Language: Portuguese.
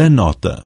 Anota.